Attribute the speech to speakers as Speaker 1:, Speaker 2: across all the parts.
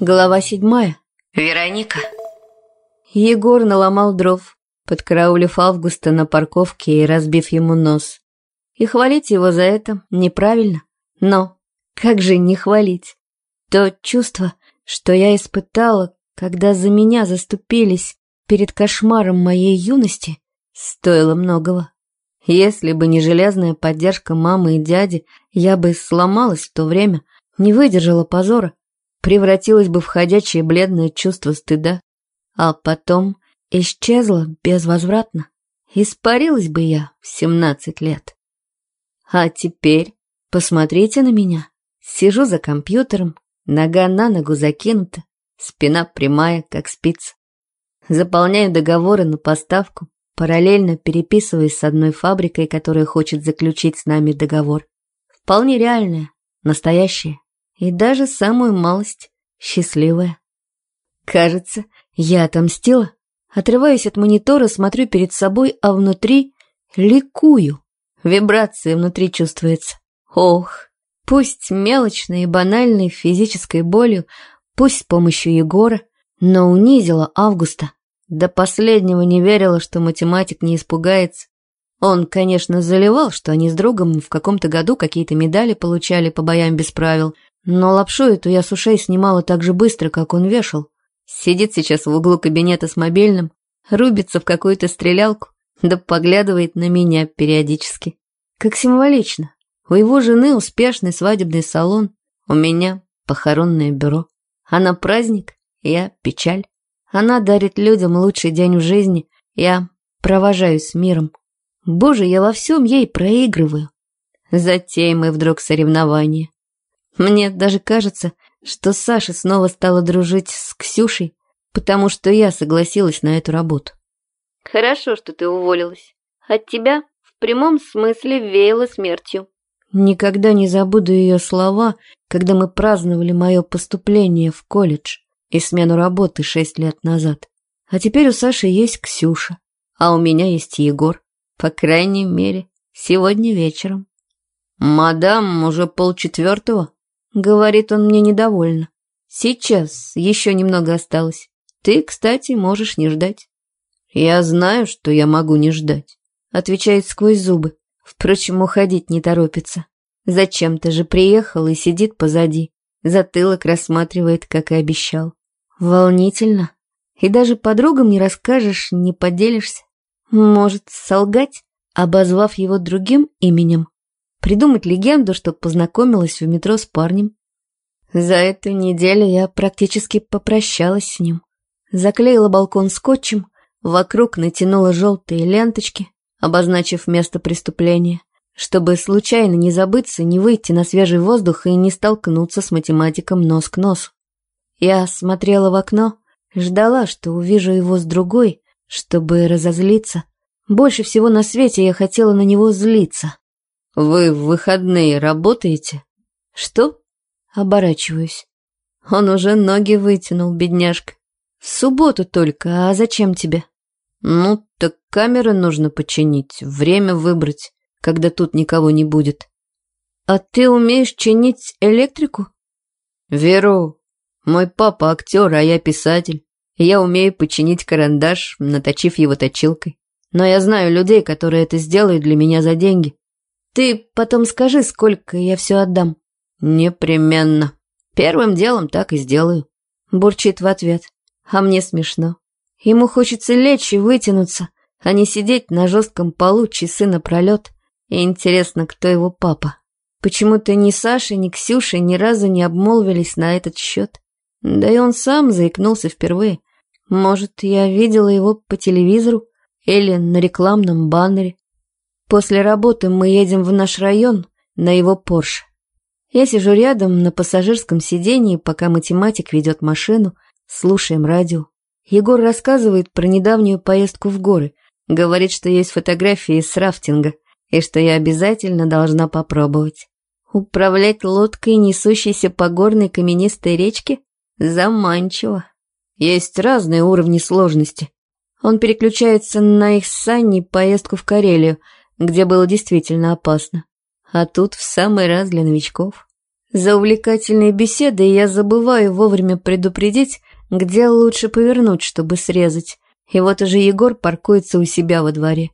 Speaker 1: Глава седьмая.
Speaker 2: Вероника.
Speaker 1: Егор наломал дров, подкараулив Августа на парковке и разбив ему нос. И хвалить его за это неправильно. Но как же не хвалить? То чувство, что я испытала, когда за меня заступились перед кошмаром моей юности, стоило многого. Если бы не железная поддержка мамы и дяди, я бы сломалась в то время, не выдержала позора превратилась бы в ходячее бледное чувство стыда, а потом исчезла безвозвратно. Испарилась бы я в семнадцать лет. А теперь посмотрите на меня. Сижу за компьютером, нога на ногу закинута, спина прямая, как спица. Заполняю договоры на поставку, параллельно переписываясь с одной фабрикой, которая хочет заключить с нами договор. Вполне реальная, настоящая и даже самую малость счастливая. Кажется, я отомстила. Отрываюсь от монитора, смотрю перед собой, а внутри ликую. Вибрация внутри чувствуется. Ох, пусть мелочной и банальной физической болью, пусть с помощью Егора, но унизила Августа. До последнего не верила, что математик не испугается. Он, конечно, заливал, что они с другом в каком-то году какие-то медали получали по боям без правил – но лапшу эту я с ушей снимала так же быстро, как он вешал. Сидит сейчас в углу кабинета с мобильным, рубится в какую-то стрелялку, да поглядывает на меня периодически. Как символично. У его жены успешный свадебный салон, у меня похоронное бюро. Она праздник, я печаль. Она дарит людям лучший день в жизни, я провожаюсь с миром. Боже, я во всем ей проигрываю. Затем мы вдруг соревнования. Мне даже кажется, что Саша снова стала дружить с Ксюшей, потому что я согласилась на эту работу.
Speaker 2: Хорошо, что ты уволилась. От тебя в прямом смысле веяло смертью.
Speaker 1: Никогда не забуду ее слова, когда мы праздновали мое поступление в колледж и смену работы шесть лет назад. А теперь у Саши есть Ксюша, а у меня есть Егор. По крайней мере, сегодня вечером. «Мадам, уже полчетвертого?» Говорит он мне недовольно. Сейчас еще немного осталось. Ты, кстати, можешь не ждать. Я знаю, что я могу не ждать. Отвечает сквозь зубы. Впрочем, уходить не торопится. Зачем-то же приехал и сидит позади. Затылок рассматривает, как и обещал. Волнительно. И даже подругам не расскажешь, не поделишься. Может, солгать, обозвав его другим именем придумать легенду, что познакомилась в метро с парнем. За эту неделю я практически попрощалась с ним. Заклеила балкон скотчем, вокруг натянула желтые ленточки, обозначив место преступления, чтобы случайно не забыться, не выйти на свежий воздух и не столкнуться с математиком нос к носу. Я смотрела в окно, ждала, что увижу его с другой, чтобы разозлиться. Больше всего на свете я хотела на него злиться. «Вы в выходные работаете?» «Что?» Оборачиваюсь. Он уже ноги вытянул, бедняжка. «В субботу только, а зачем тебе?» «Ну, так камеры нужно починить, время выбрать, когда тут никого не будет». «А ты умеешь чинить электрику?» «Веру, мой папа актер, а я писатель. я умею починить карандаш, наточив его точилкой. Но я знаю людей, которые это сделают для меня за деньги. Ты потом скажи, сколько я все отдам. Непременно. Первым делом так и сделаю. Бурчит в ответ. А мне смешно. Ему хочется лечь и вытянуться, а не сидеть на жестком полу часы напролет. И интересно, кто его папа. Почему-то ни Саша, ни Ксюша ни разу не обмолвились на этот счет. Да и он сам заикнулся впервые. Может, я видела его по телевизору или на рекламном баннере. После работы мы едем в наш район на его Порш. Я сижу рядом на пассажирском сидении, пока математик ведет машину, слушаем радио. Егор рассказывает про недавнюю поездку в горы, говорит, что есть фотографии с рафтинга и что я обязательно должна попробовать. Управлять лодкой, несущейся по горной каменистой речке, заманчиво. Есть разные уровни сложности. Он переключается на их с Саней поездку в Карелию – где было действительно опасно. А тут в самый раз для новичков. За увлекательной беседой я забываю вовремя предупредить, где лучше повернуть, чтобы срезать. И вот уже Егор паркуется у себя во дворе.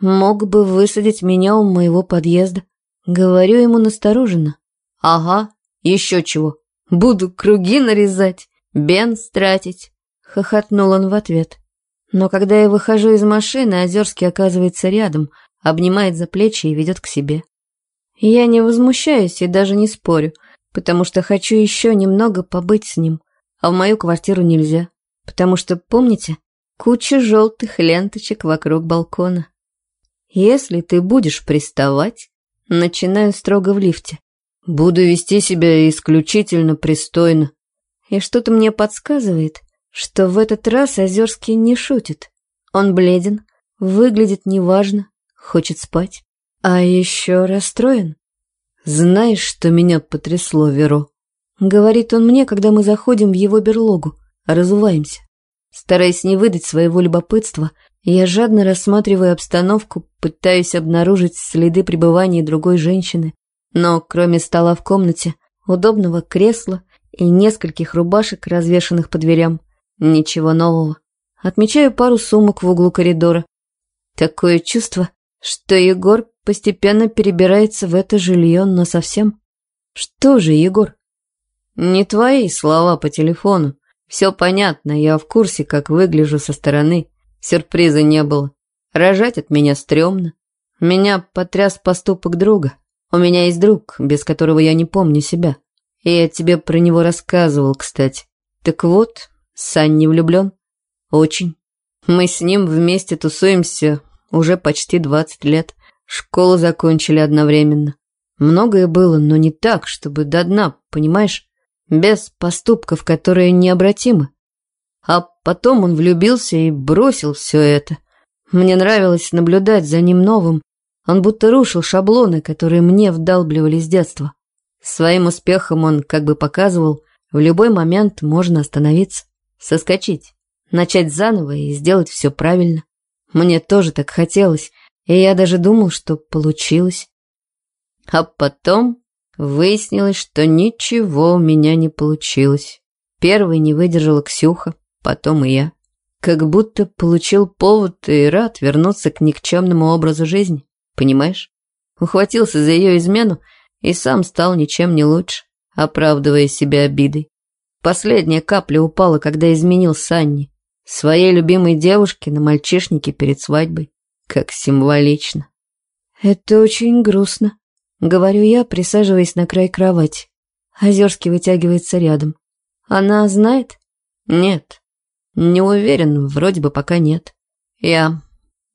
Speaker 1: Мог бы высадить меня у моего подъезда. Говорю ему настороженно. Ага, еще чего. Буду круги нарезать, бенз тратить. Хохотнул он в ответ. Но когда я выхожу из машины, Озерский оказывается рядом, обнимает за плечи и ведет к себе. Я не возмущаюсь и даже не спорю, потому что хочу еще немного побыть с ним, а в мою квартиру нельзя, потому что, помните, куча желтых ленточек вокруг балкона. Если ты будешь приставать, начинаю строго в лифте. Буду вести себя исключительно пристойно. И что-то мне подсказывает, что в этот раз Озерский не шутит. Он бледен, выглядит неважно, хочет спать. А еще расстроен. Знаешь, что меня потрясло, Веро? Говорит он мне, когда мы заходим в его берлогу, разуваемся. Стараясь не выдать своего любопытства, я жадно рассматриваю обстановку, пытаюсь обнаружить следы пребывания другой женщины. Но кроме стола в комнате, удобного кресла и нескольких рубашек, развешанных по дверям, ничего нового. Отмечаю пару сумок в углу коридора. Такое чувство, что Егор постепенно перебирается в это жилье, но совсем. Что же, Егор? Не твои слова по телефону. Все понятно, я в курсе, как выгляжу со стороны. Сюрприза не было. Рожать от меня стрёмно. Меня потряс поступок друга. У меня есть друг, без которого я не помню себя. И я тебе про него рассказывал, кстати. Так вот, Сань не влюблен? Очень. Мы с ним вместе тусуемся уже почти 20 лет. Школу закончили одновременно. Многое было, но не так, чтобы до дна, понимаешь? Без поступков, которые необратимы. А потом он влюбился и бросил все это. Мне нравилось наблюдать за ним новым. Он будто рушил шаблоны, которые мне вдалбливали с детства. Своим успехом он как бы показывал, в любой момент можно остановиться, соскочить, начать заново и сделать все правильно. Мне тоже так хотелось, и я даже думал, что получилось. А потом выяснилось, что ничего у меня не получилось. Первой не выдержала Ксюха, потом и я. Как будто получил повод и рад вернуться к никчемному образу жизни, понимаешь? Ухватился за ее измену и сам стал ничем не лучше, оправдывая себя обидой. Последняя капля упала, когда изменил Санни. Своей любимой девушке на мальчишнике перед свадьбой. Как символично. Это очень грустно, говорю я, присаживаясь на край кровати. Озерский вытягивается рядом. Она знает? Нет. Не уверен, вроде бы пока нет. Я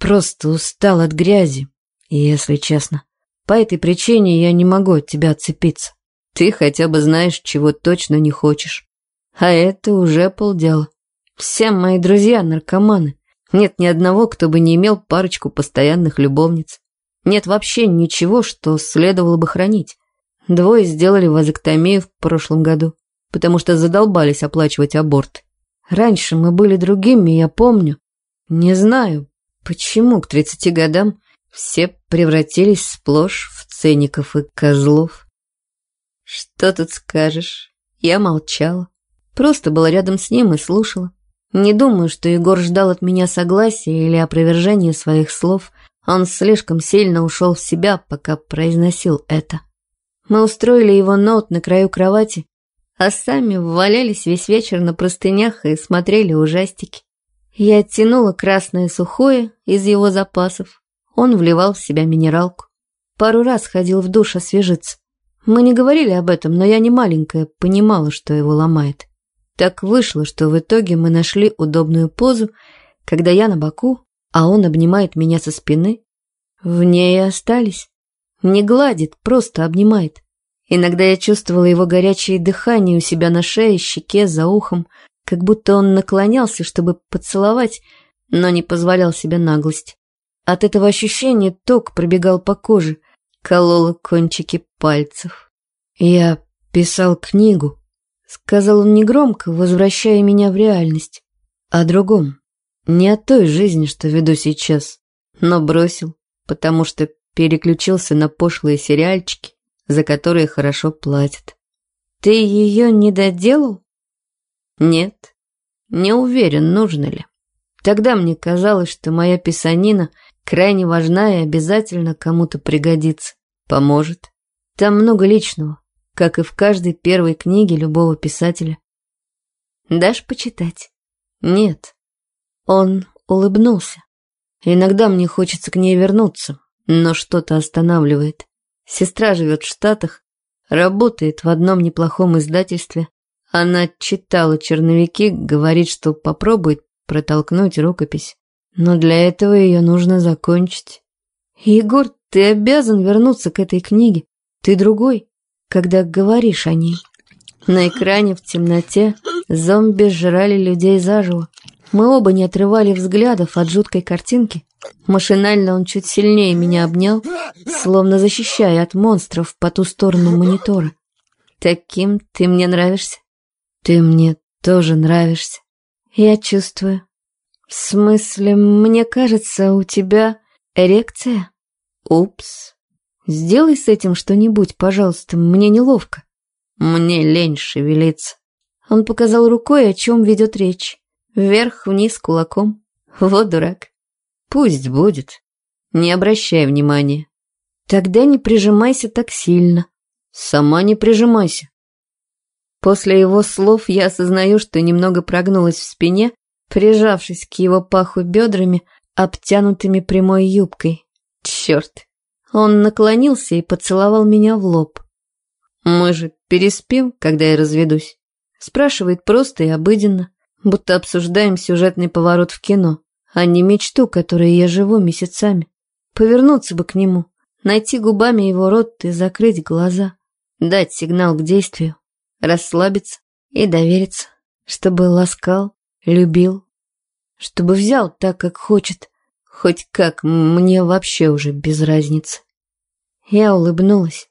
Speaker 1: просто устал от грязи, если честно. По этой причине я не могу от тебя отцепиться. Ты хотя бы знаешь, чего точно не хочешь. А это уже полдела. Все мои друзья наркоманы. Нет ни одного, кто бы не имел парочку постоянных любовниц. Нет вообще ничего, что следовало бы хранить. Двое сделали вазоктомию в прошлом году, потому что задолбались оплачивать аборт. Раньше мы были другими, я помню. Не знаю, почему к 30 годам все превратились сплошь в циников и козлов. Что тут скажешь? Я молчала. Просто была рядом с ним и слушала. Не думаю, что Егор ждал от меня согласия или опровержения своих слов. Он слишком сильно ушел в себя, пока произносил это. Мы устроили его ноут на краю кровати, а сами валялись весь вечер на простынях и смотрели ужастики. Я оттянула красное сухое из его запасов. Он вливал в себя минералку. Пару раз ходил в душ освежиться. Мы не говорили об этом, но я не маленькая, понимала, что его ломает. Так вышло, что в итоге мы нашли удобную позу, когда я на боку, а он обнимает меня со спины. В ней и остались. Не гладит, просто обнимает. Иногда я чувствовала его горячее дыхание у себя на шее, щеке, за ухом, как будто он наклонялся, чтобы поцеловать, но не позволял себе наглость. От этого ощущения ток пробегал по коже, колола кончики пальцев. Я писал книгу, Сказал он негромко, возвращая меня в реальность. О другом. Не о той жизни, что веду сейчас. Но бросил, потому что переключился на пошлые сериальчики, за которые хорошо платят. Ты ее не доделал? Нет, не уверен, нужно ли. Тогда мне казалось, что моя писанина крайне важна и обязательно кому-то пригодится, поможет. Там много личного, как и в каждой первой книге любого писателя. Дашь почитать? Нет. Он улыбнулся. Иногда мне хочется к ней вернуться, но что-то останавливает. Сестра живет в Штатах, работает в одном неплохом издательстве. Она читала черновики, говорит, что попробует протолкнуть рукопись. Но для этого ее нужно закончить. Егор, ты обязан вернуться к этой книге. Ты другой, когда говоришь о ней. На экране в темноте зомби сжирали людей заживо. Мы оба не отрывали взглядов от жуткой картинки. Машинально он чуть сильнее меня обнял, словно защищая от монстров по ту сторону монитора. Таким ты мне нравишься. Ты мне тоже нравишься. Я чувствую. В смысле, мне кажется, у тебя эрекция? Упс. Сделай с этим что-нибудь, пожалуйста, мне неловко. Мне лень шевелиться. Он показал рукой, о чем ведет речь. Вверх-вниз кулаком. Вот дурак. Пусть будет. Не обращай внимания. Тогда не прижимайся так сильно. Сама не прижимайся. После его слов я осознаю, что немного прогнулась в спине, прижавшись к его паху бедрами, обтянутыми прямой юбкой. Черт. Он наклонился и поцеловал меня в лоб. «Мы же переспим, когда я разведусь?» Спрашивает просто и обыденно будто обсуждаем сюжетный поворот в кино, а не мечту, которой я живу месяцами. Повернуться бы к нему, найти губами его рот и закрыть глаза, дать сигнал к действию, расслабиться и довериться, чтобы ласкал, любил, чтобы взял так, как хочет, хоть как, мне вообще уже без разницы. Я улыбнулась.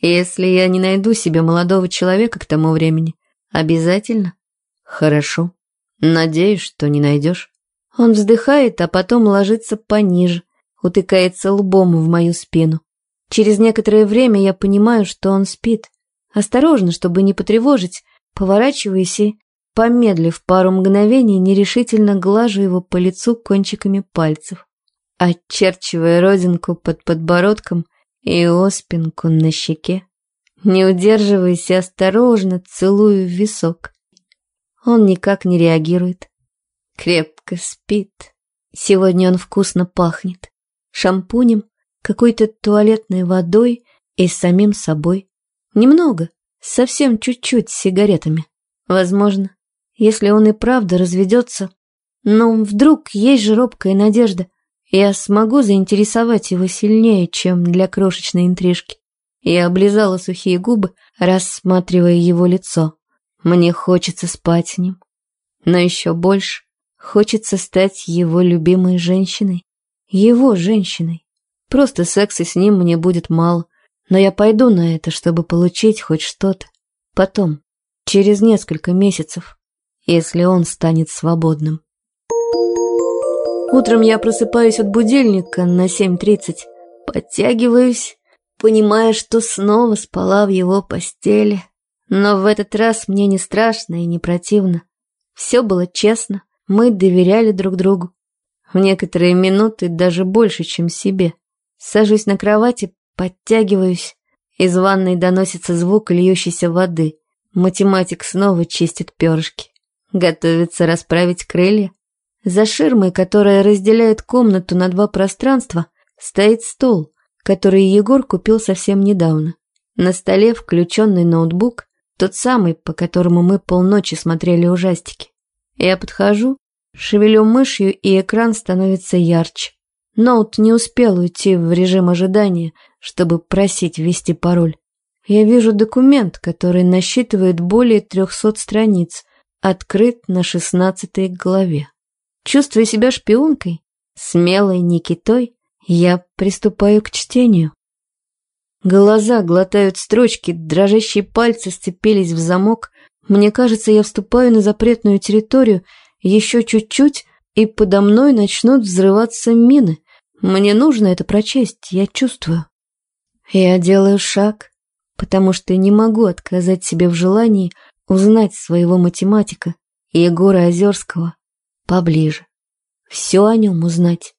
Speaker 1: Если я не найду себе молодого человека к тому времени, обязательно? Хорошо. Надеюсь, что не найдешь. Он вздыхает, а потом ложится пониже, утыкается лбом в мою спину. Через некоторое время я понимаю, что он спит. Осторожно, чтобы не потревожить, поворачиваюсь и, помедлив пару мгновений, нерешительно глажу его по лицу кончиками пальцев, очерчивая родинку под подбородком и оспинку на щеке. Не удерживаясь, осторожно целую в висок. Он никак не реагирует. Крепко спит. Сегодня он вкусно пахнет. Шампунем, какой-то туалетной водой и самим собой. Немного, совсем чуть-чуть сигаретами. Возможно, если он и правда разведется, но вдруг есть же робкая надежда, я смогу заинтересовать его сильнее, чем для крошечной интрижки. Я облизала сухие губы, рассматривая его лицо. Мне хочется спать с ним. Но еще больше хочется стать его любимой женщиной. Его женщиной. Просто секса с ним мне будет мало. Но я пойду на это, чтобы получить хоть что-то. Потом, через несколько месяцев, если он станет свободным. Утром я просыпаюсь от будильника на 7.30, подтягиваюсь, понимая, что снова спала в его постели. Но в этот раз мне не страшно и не противно. Все было честно, мы доверяли друг другу. В некоторые минуты даже больше, чем себе. Сажусь на кровати, подтягиваюсь. Из ванной доносится звук льющейся воды. Математик снова чистит перышки. Готовится расправить крылья. За ширмой, которая разделяет комнату на два пространства, стоит стол, который Егор купил совсем недавно. На столе включенный ноутбук, тот самый, по которому мы полночи смотрели ужастики. Я подхожу, шевелю мышью, и экран становится ярче. Ноут не успел уйти в режим ожидания, чтобы просить ввести пароль. Я вижу документ, который насчитывает более трехсот страниц, открыт на шестнадцатой главе. Чувствуя себя шпионкой, смелой Никитой, я приступаю к чтению. Глаза глотают строчки, дрожащие пальцы сцепились в замок. Мне кажется, я вступаю на запретную территорию. Еще чуть-чуть, и подо мной начнут взрываться мины. Мне нужно это прочесть, я чувствую. Я делаю шаг, потому что не могу отказать себе в желании узнать своего математика Егора Озерского поближе. Все о нем узнать.